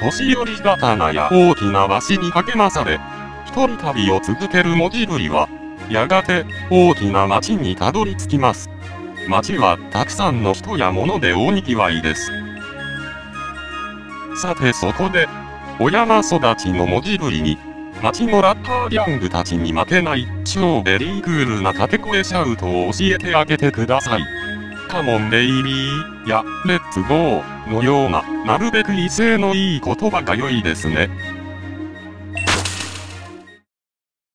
年寄り刀や大きな橋に励まされ、一人旅を続ける文字ぶりは、やがて大きな町にたどり着きます。町はたくさんの人や物で大にぎわいです。さてそこで、お山育ちの文字ぶりに、町のラッパーギャングたちに負けない超ベリークールな掛け声シャウトを教えてあげてください。カモンベイビーやレッツゴーのようななるべく威勢のいい言葉が良いですね。